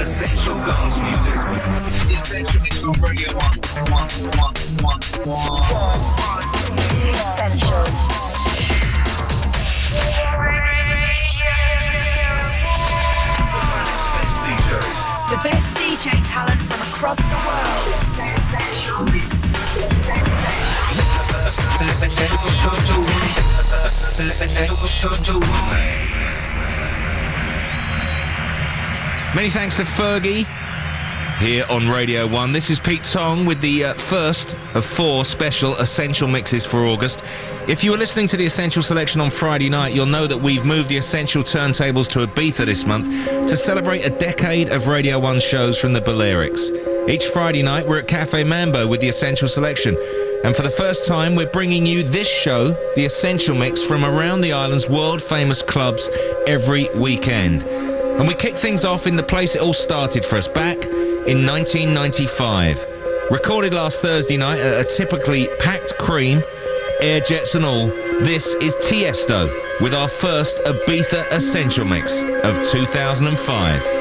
Essential dance music. Essential Radio 1. 1, 1, 1, 1. Essential. The best DJ talent from across the world. Many thanks to Fergie here on Radio 1. This is Pete Tong with the uh, first of four special Essential mixes for August. If you were listening to the Essential selection on Friday night, you'll know that we've moved the Essential turntables to Ibiza this month to celebrate a decade of Radio 1 shows from the Balearics. Each Friday night, we're at Cafe Mambo with the Essential selection. And for the first time, we're bringing you this show, the Essential Mix, from around the island's world famous clubs every weekend. And we kick things off in the place it all started for us, back in 1995. Recorded last Thursday night at a typically packed cream air jets and all, this is Tiesto with our first Ibiza Essential Mix of 2005.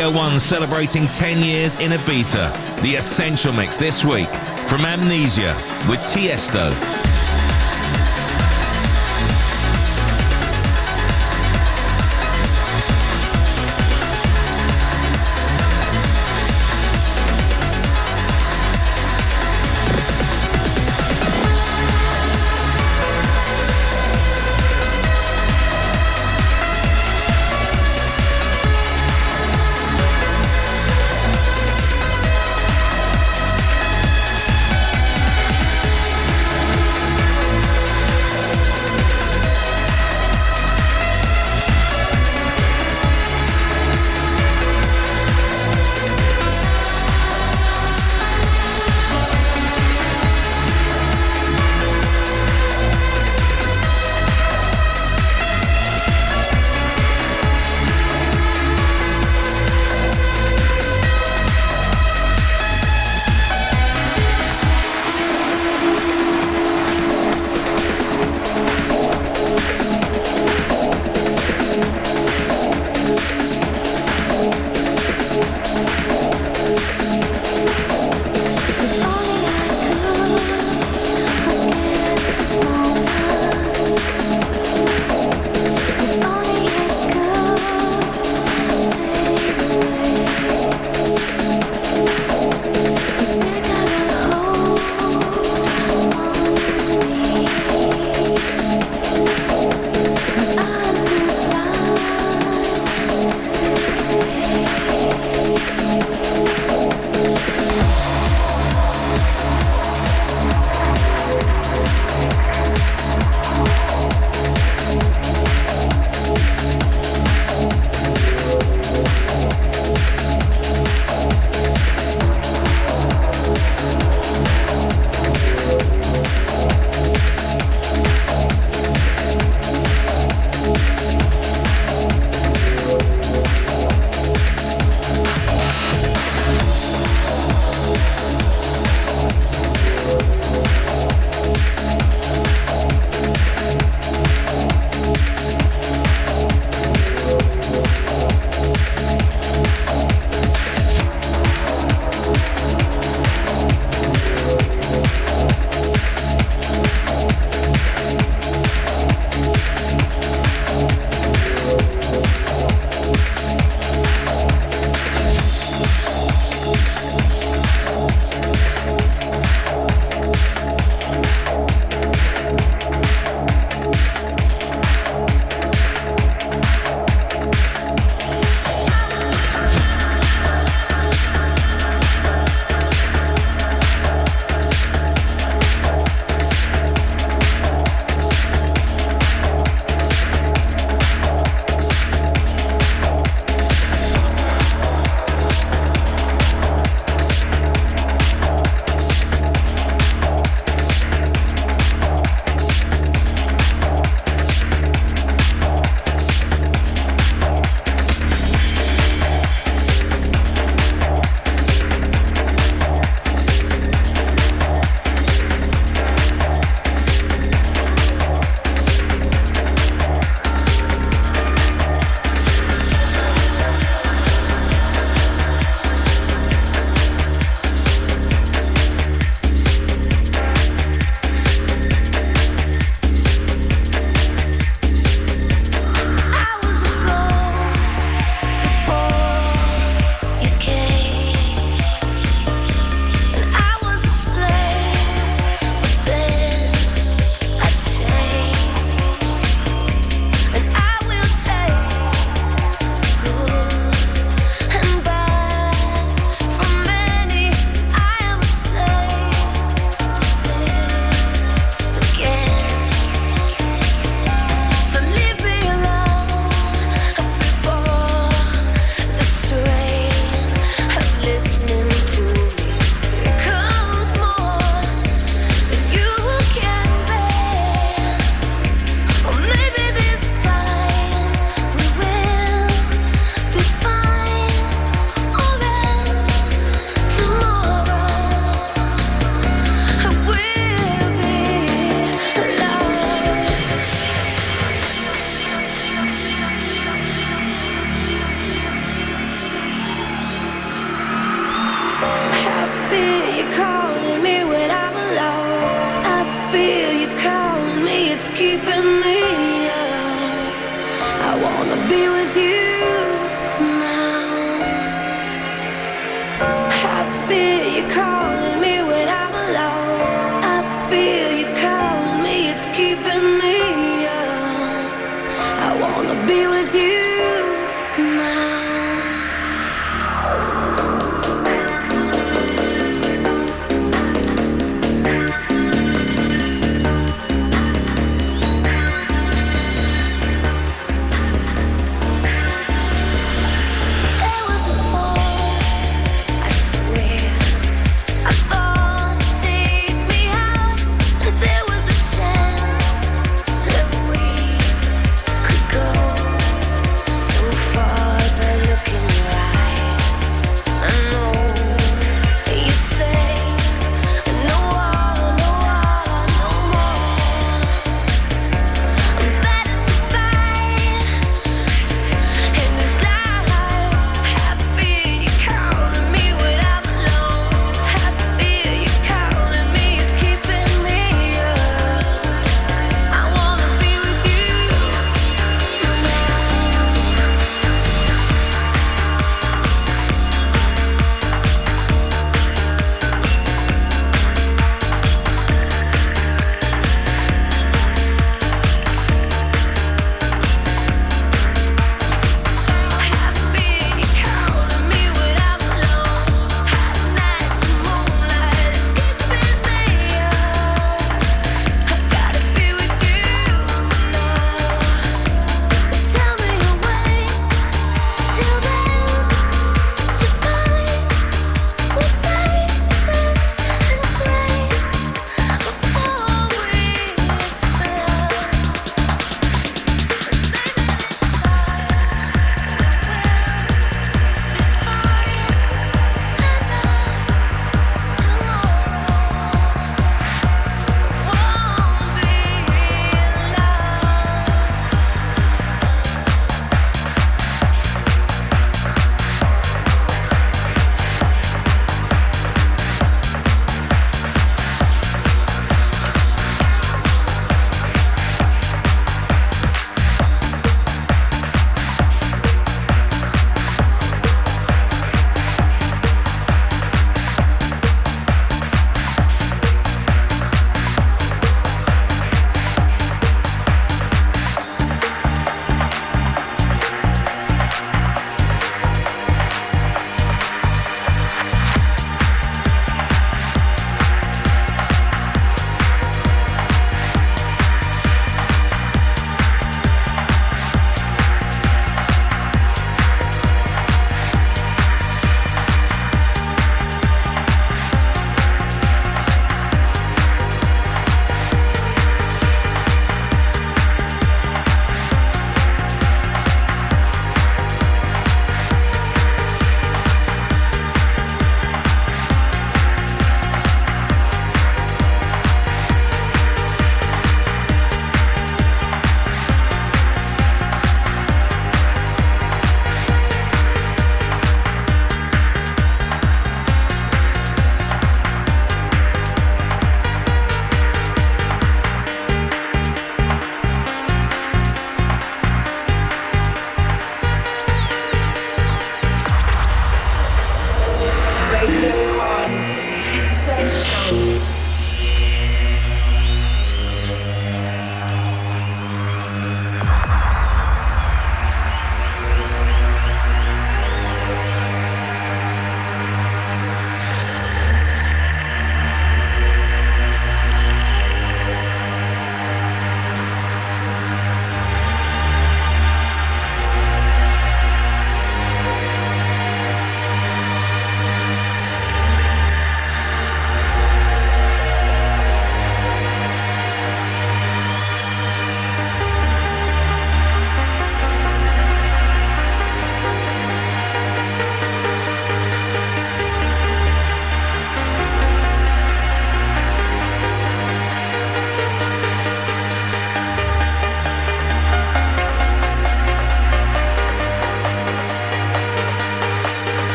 Radio 1 celebrating 10 years in Ibiza. The Essential Mix this week from Amnesia with Tiesto.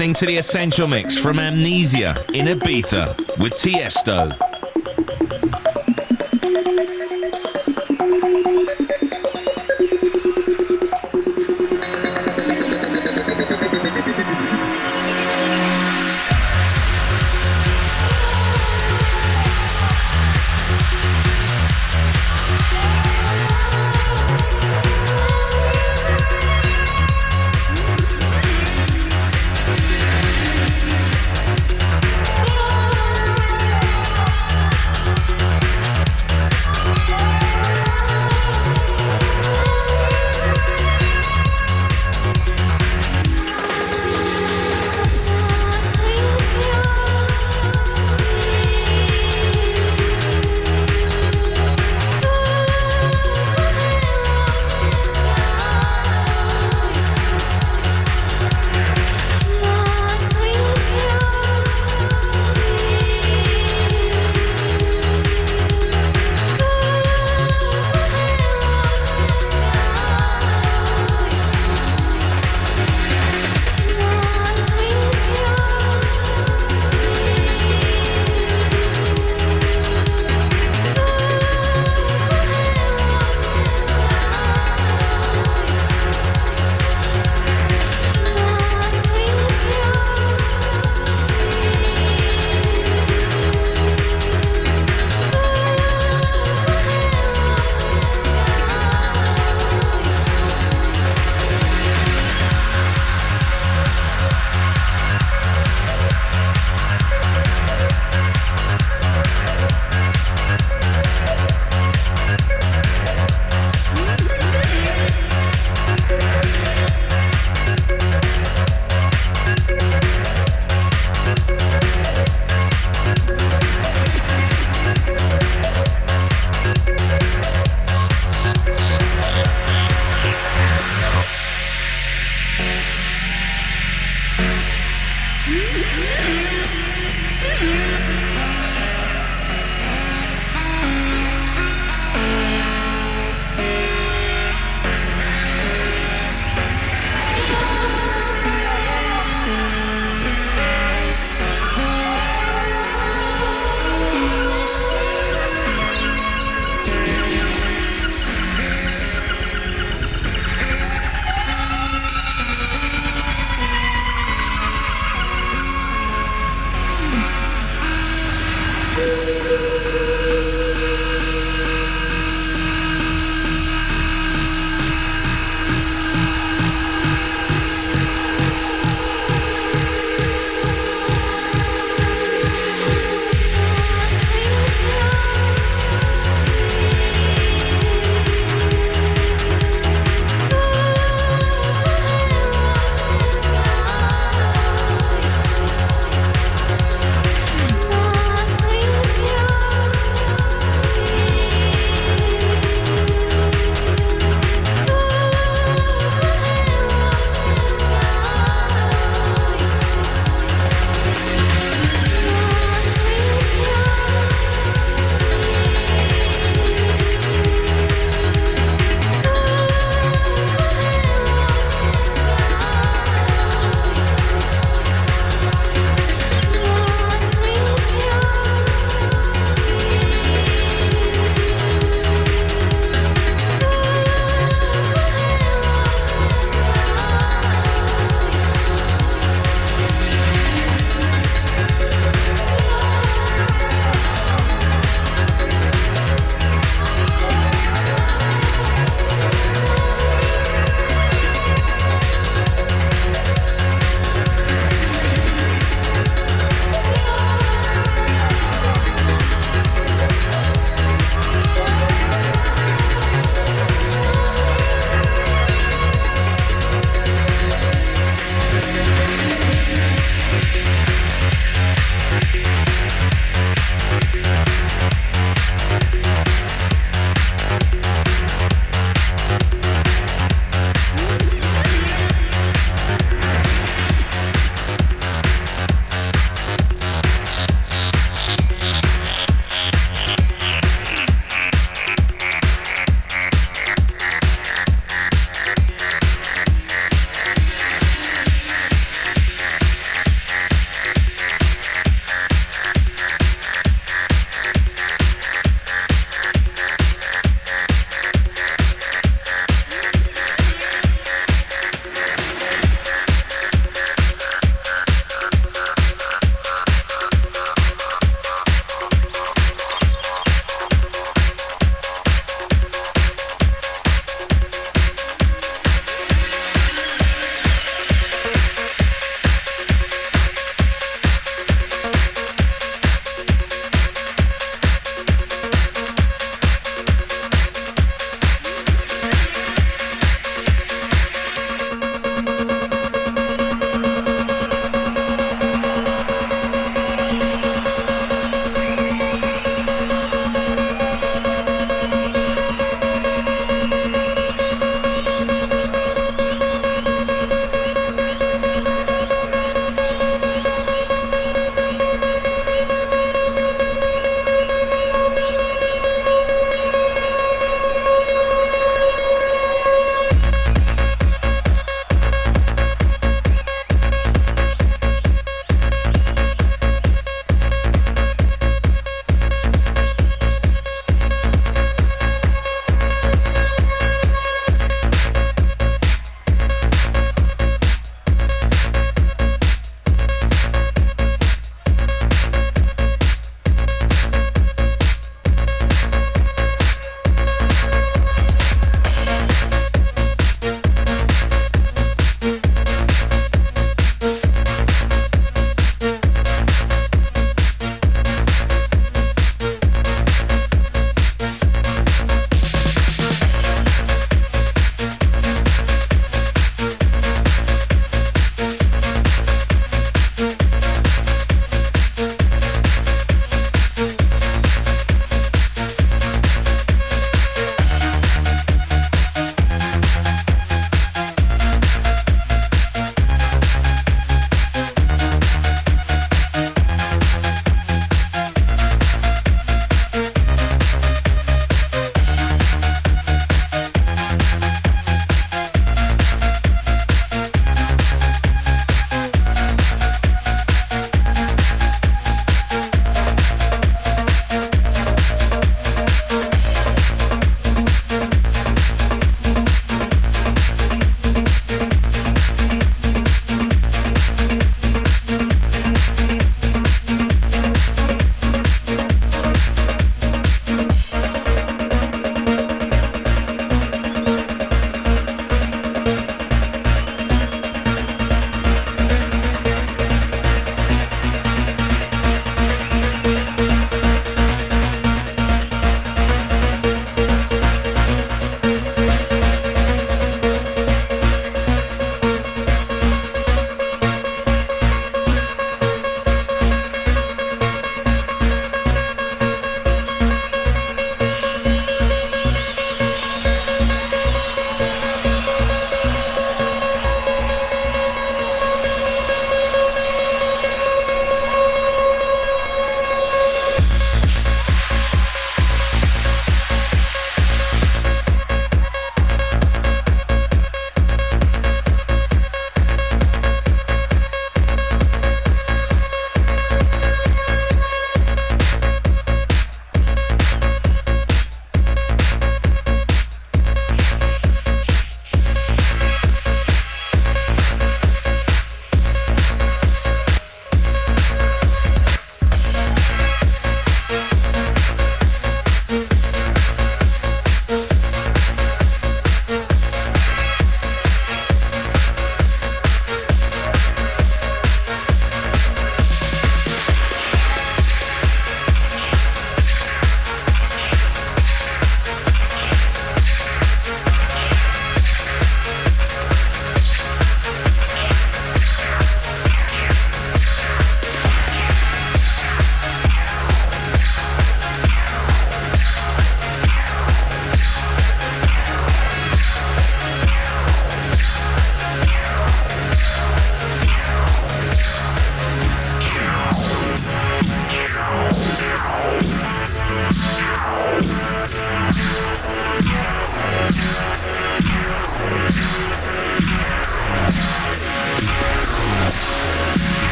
Listening to the Essential Mix from Amnesia in Ibiza with Tiesto.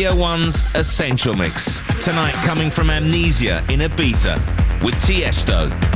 Radio 1's Essential Mix. Tonight, coming from Amnesia in Ibiza with Tiesto.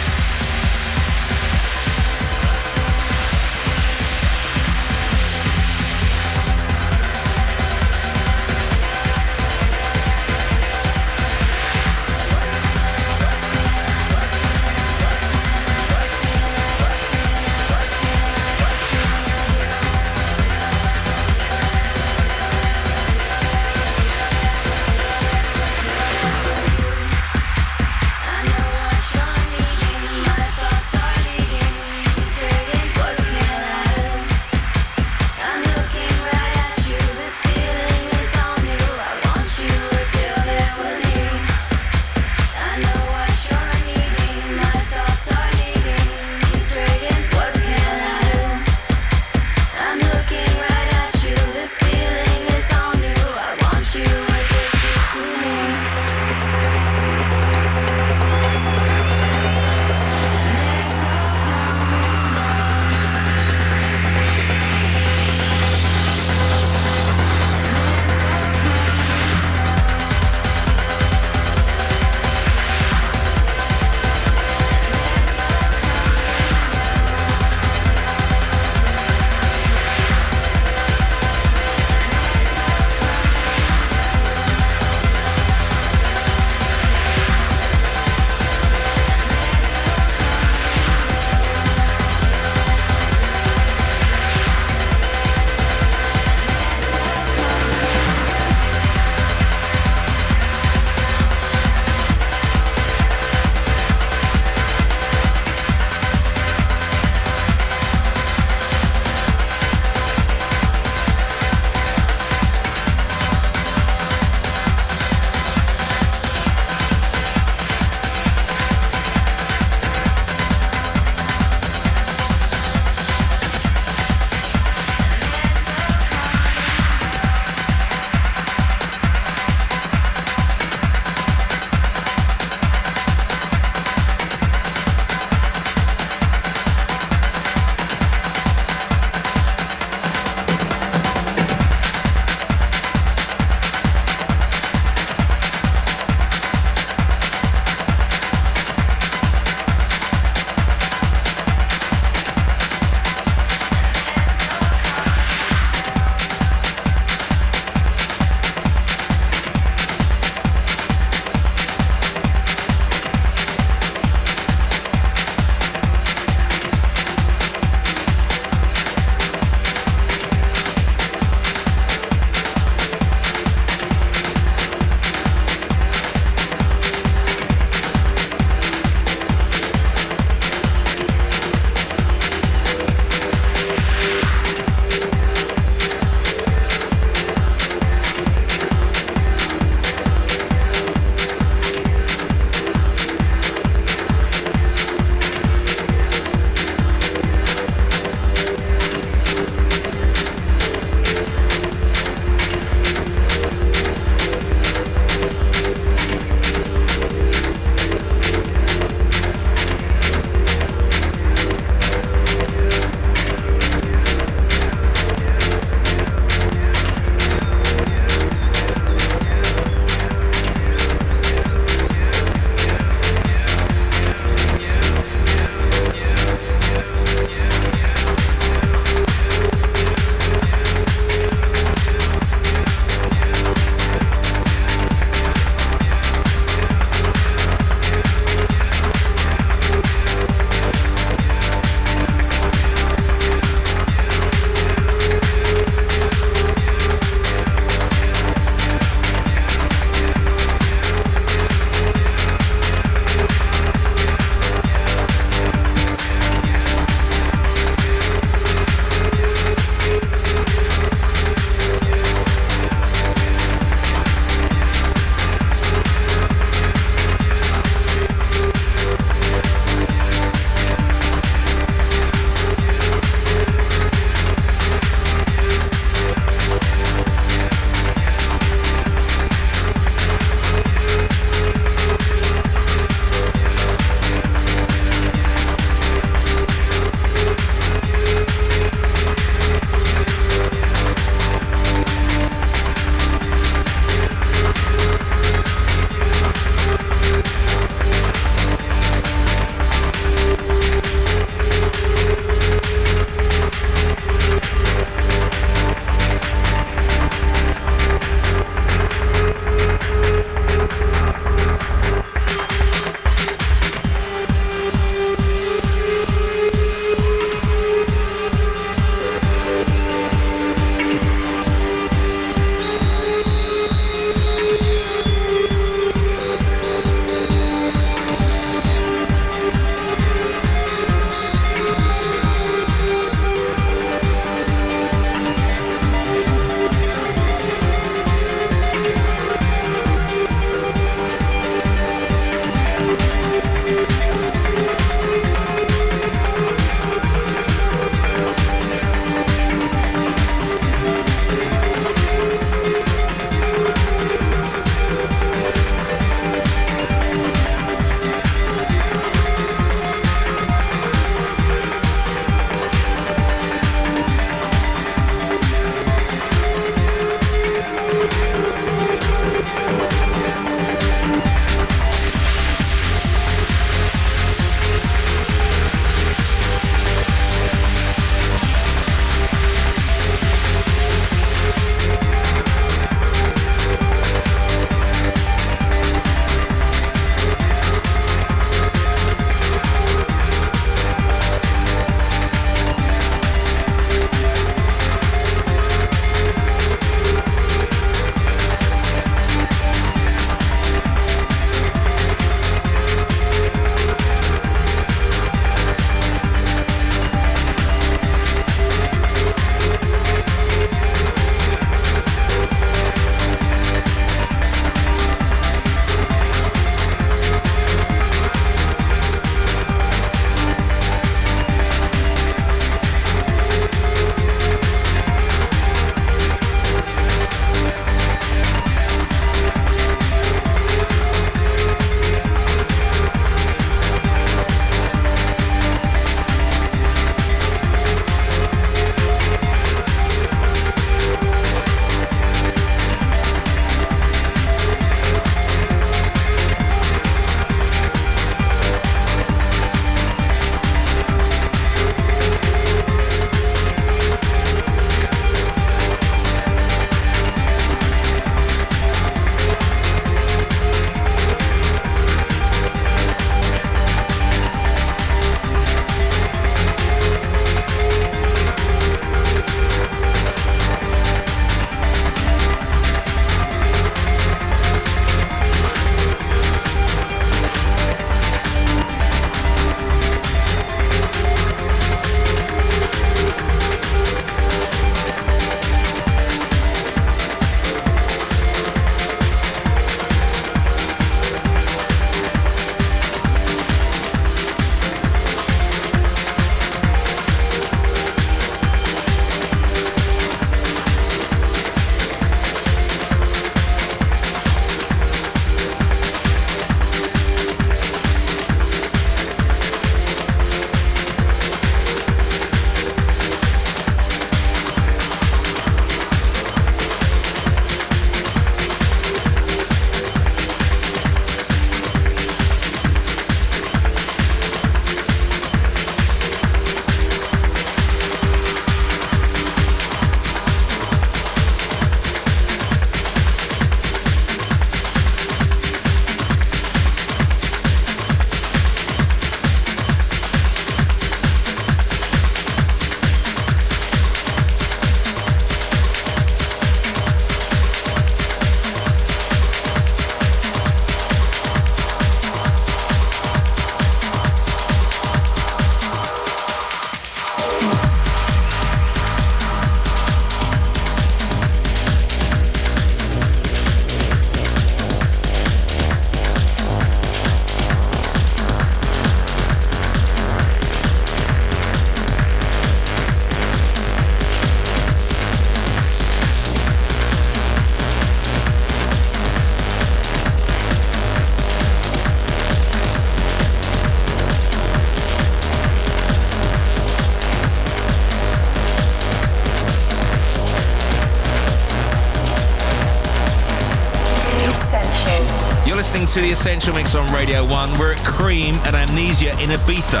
To the Essential Mix on Radio 1. We're at Cream and Amnesia in Ibiza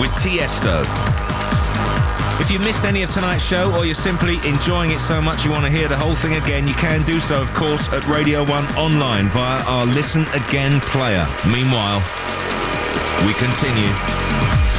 with Tiesto. If you missed any of tonight's show or you're simply enjoying it so much you want to hear the whole thing again, you can do so, of course, at Radio 1 online via our Listen Again player. Meanwhile, we continue.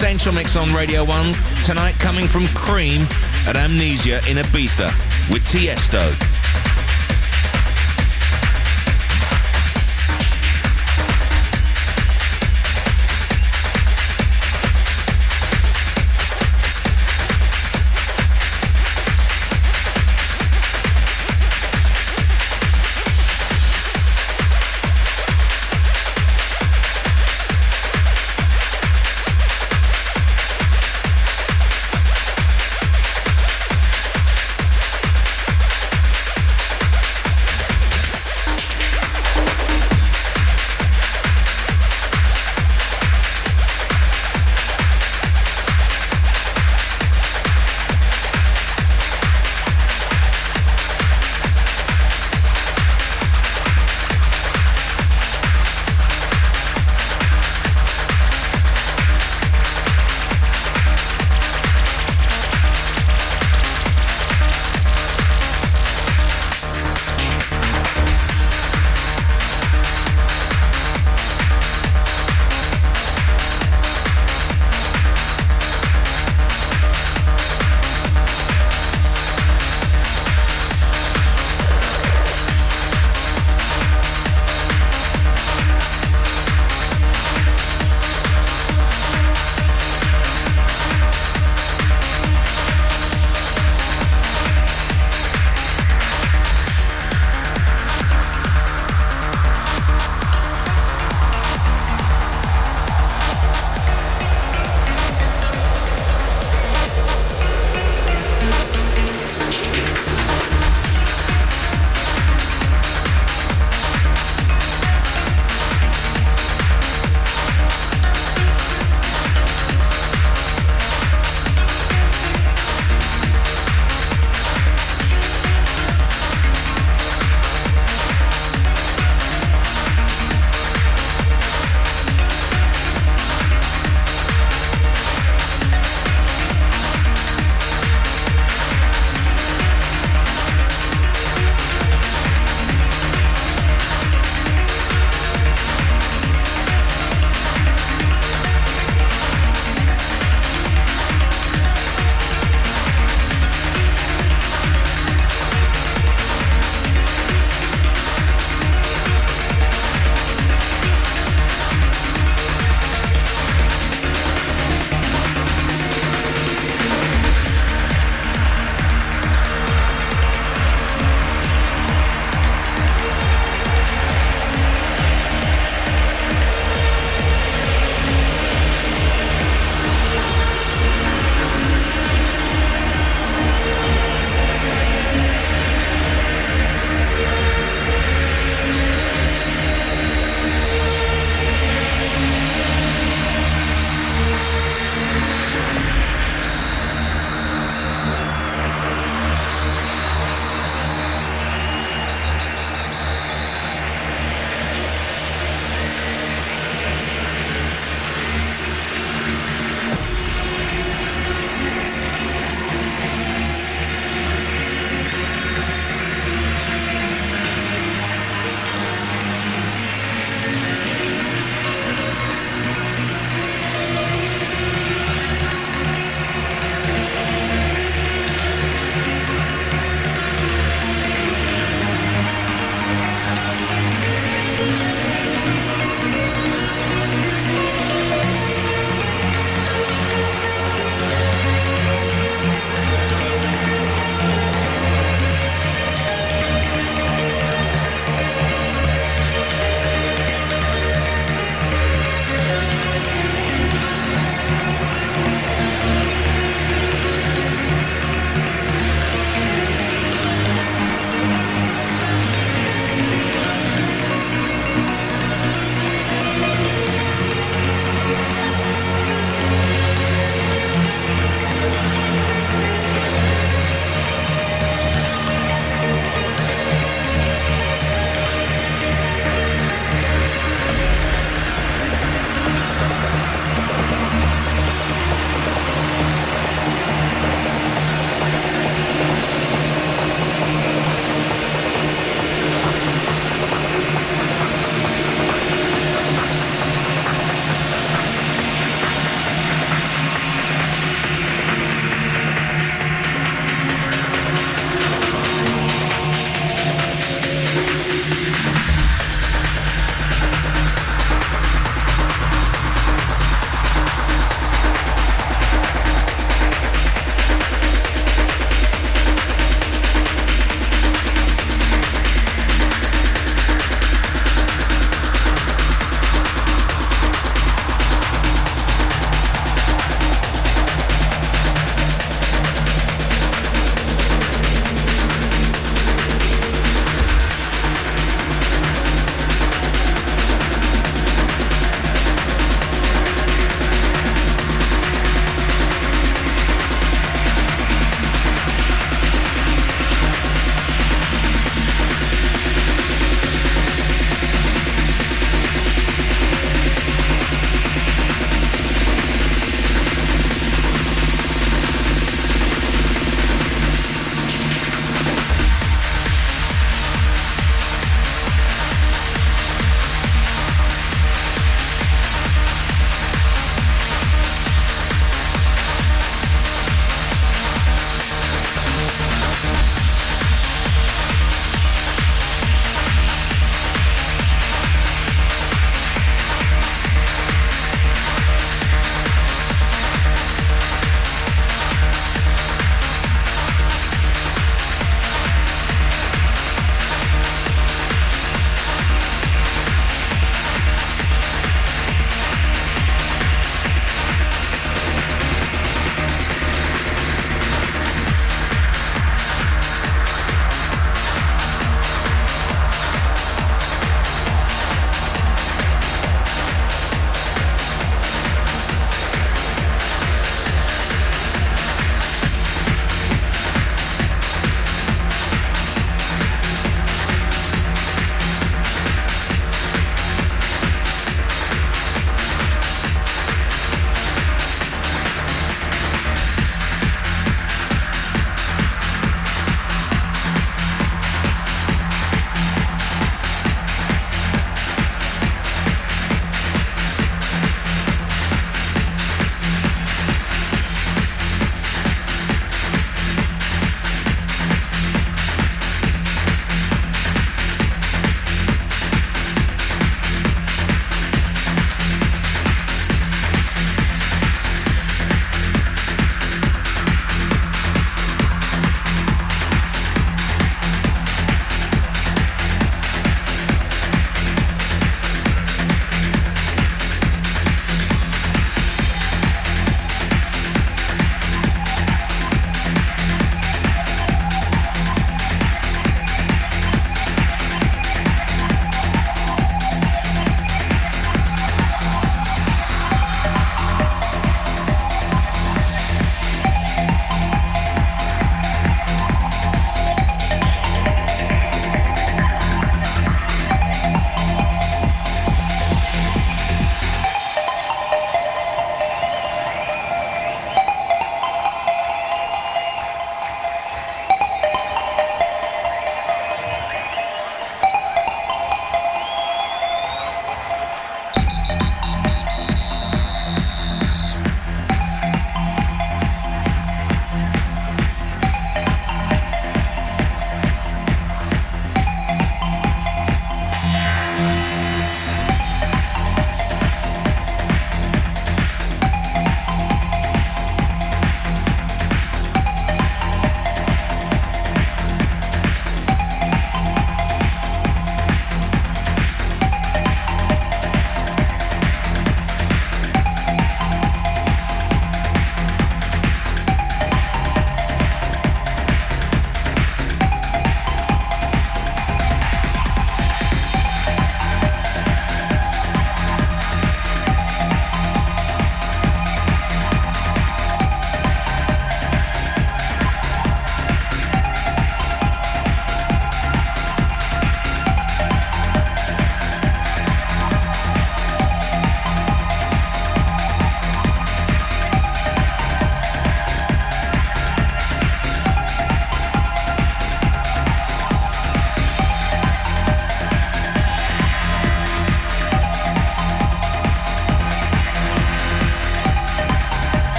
Essential Mix on Radio 1. Tonight coming from Cream at Amnesia in Ibiza with Tiesto.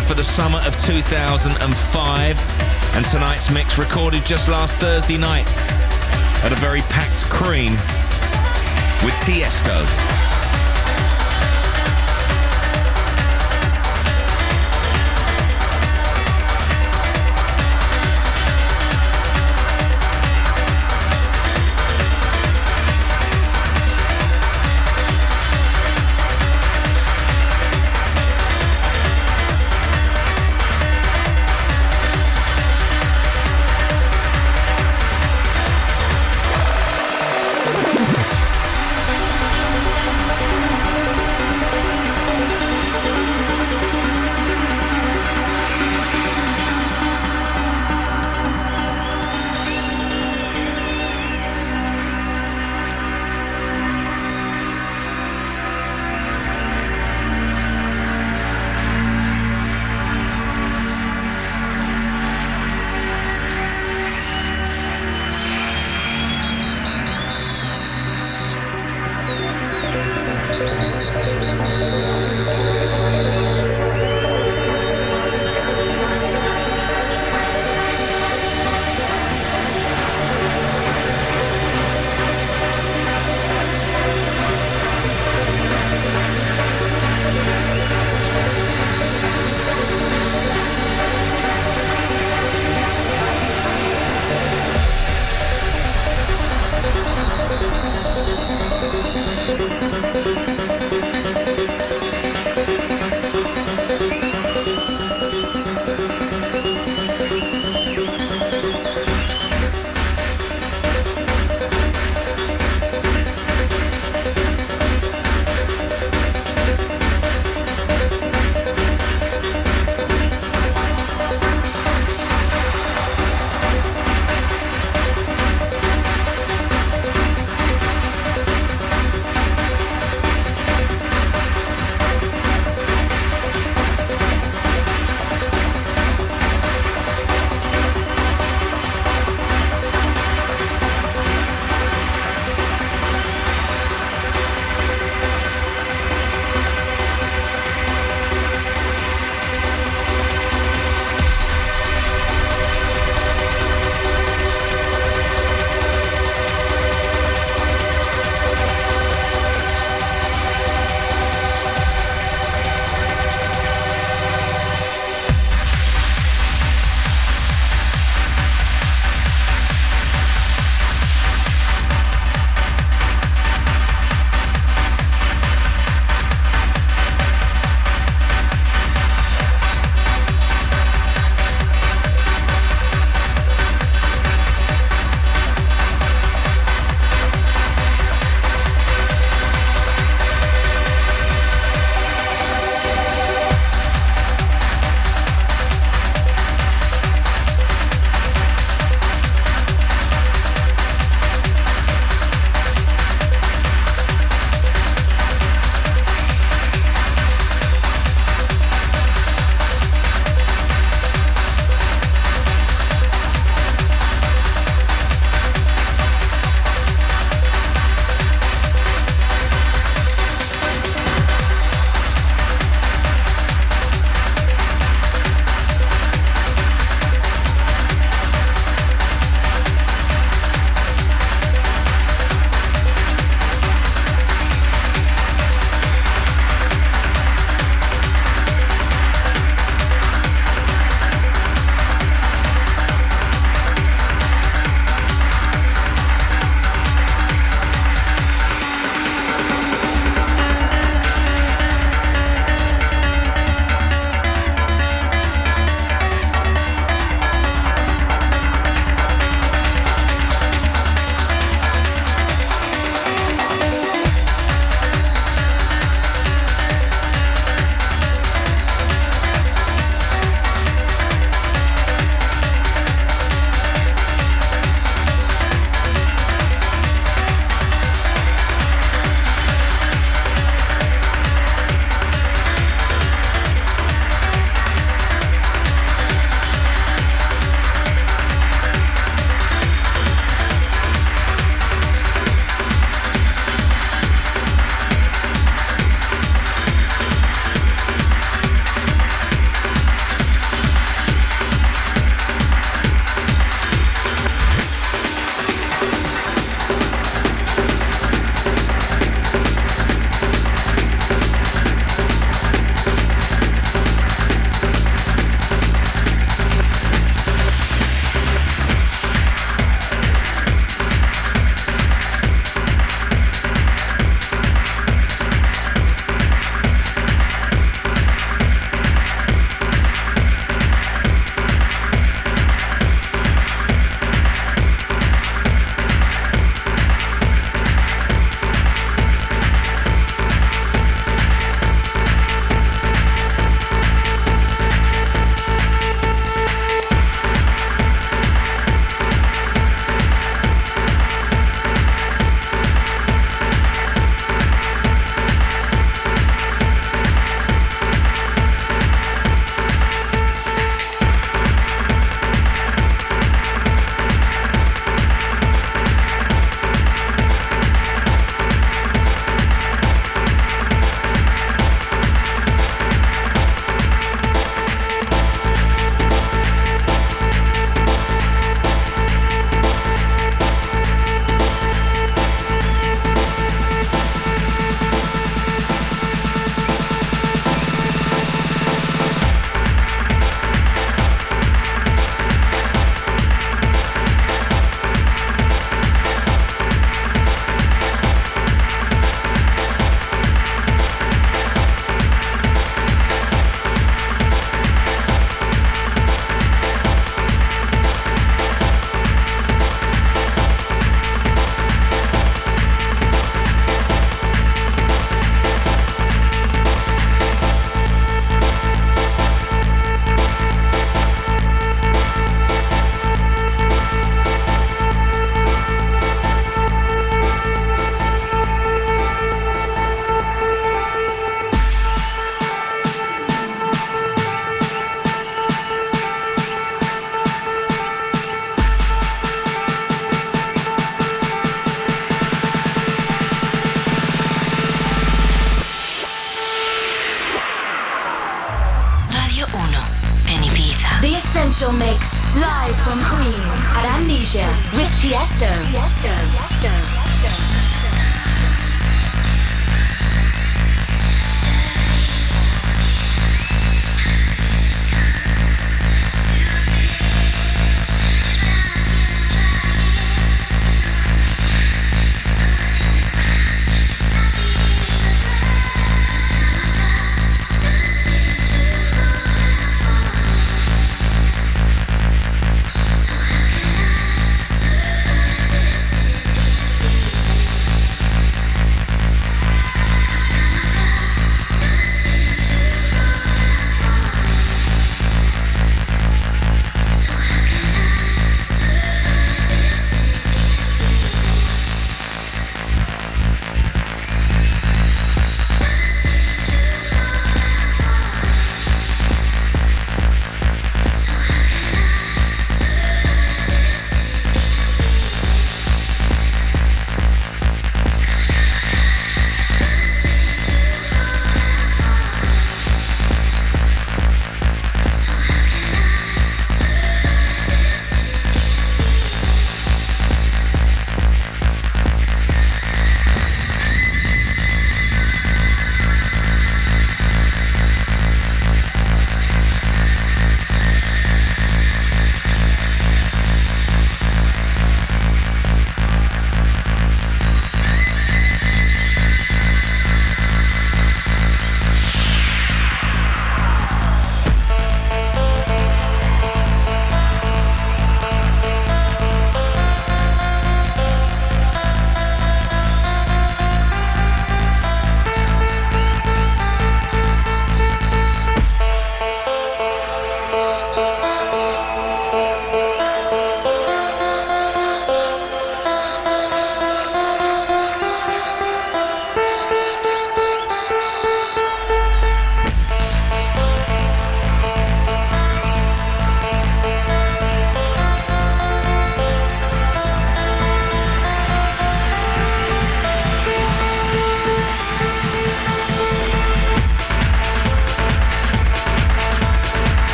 together for the summer of 2005. And tonight's mix recorded just last Thursday night at a very packed cream with Tiesto.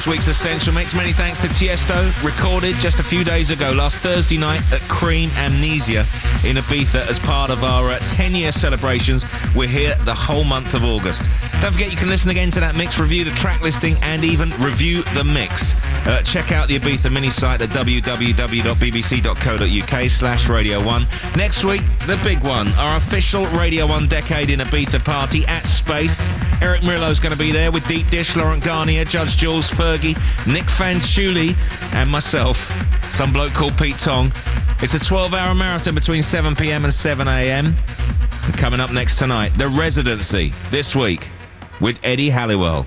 This week's Essential Mix. Many thanks to Tiesto, recorded just a few days ago, last Thursday night at Cream Amnesia in Ibiza as part of our 10 year celebrations. We're here the whole month of August. Don't forget you can listen again to that mix, review the track listing, and even review the mix. Uh, check out the Ibiza mini site at www.bbc.co.uk slash Radio 1. Next week, the big one, our official Radio 1 Decade in Ibiza party at Space. Eric Morillo's going to be there with Deep Dish, Laurent Garnier, Judge Jules, Fergie, Nick Fanciulli, and myself, some bloke called Pete Tong. It's a 12-hour marathon between 7pm and 7am. Coming up next tonight, The Residency, this week, with Eddie Halliwell.